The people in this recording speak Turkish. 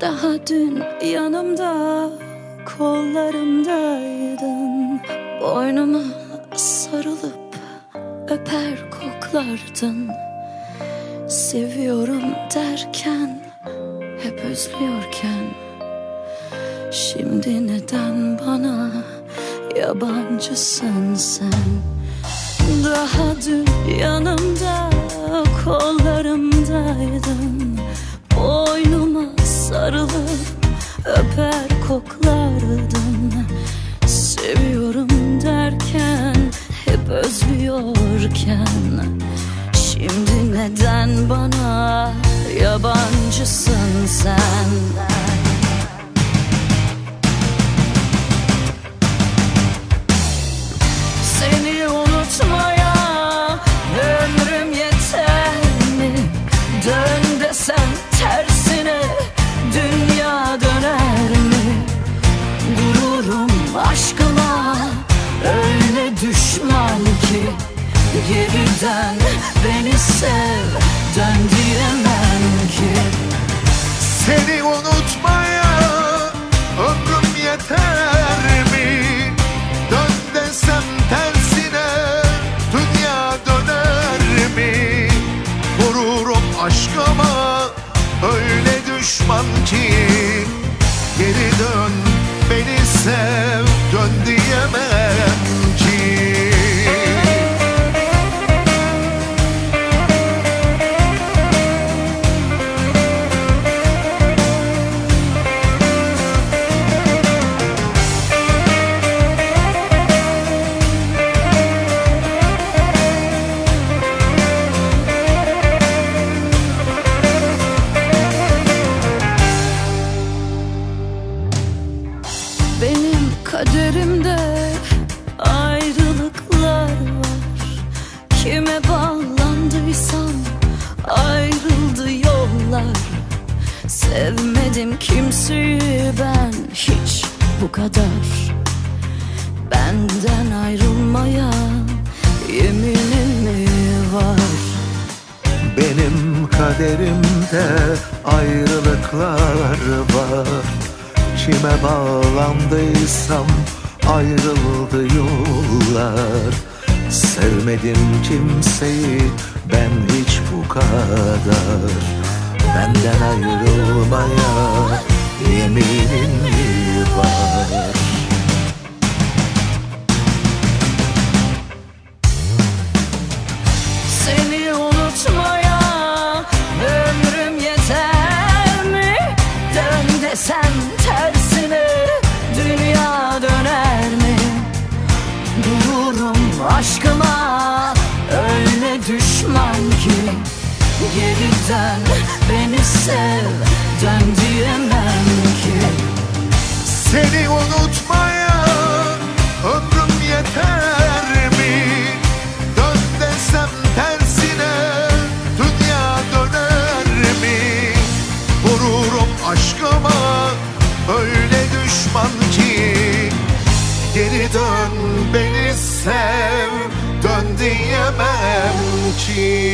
Daha dün yanımda kollarımdaydın. Boynuma sarılıp öper koklardın. Seviyorum derken hep özlüyorken. Şimdi neden bana yabancısın sen? Daha dün yanımda kollarımdaydın sarılıp öper koklardın Seviyorum derken hep özlüyorken. Şimdi neden bana yabancısın sen Aşkıma öyle düşman ki Geriden beni sev dön diyemem ki Seni unutmaya ömrüm yeter mi? Dön desem tersine dünya döner mi? Vururum aşkıma öyle düşman ki Geri dön beni sev dön diyemem ki kaderimde ayrılıklar var. Kime bağlandıysam ayrıldı yollar. Sevmedim kimseyi ben hiç bu kadar. Benden ayrılmaya yeminim mi var? Benim kaderimde ayrılıklar var Kime bağlandıysam ayrıldı yollar. Sevmedim kimseyi ben hiç bu kadar. Benden ayrılmaya yeminim mi var? Seni unutmaya ömrüm yeter mi? Dön Dururum aşkıma öyle düşman ki Geriden beni sev dön diyemem ki Seni unutmaya ömrüm yeter mi? Dön desem tersine dünya döner mi? Vururum aşkıma dön beni sev dön diyemem ki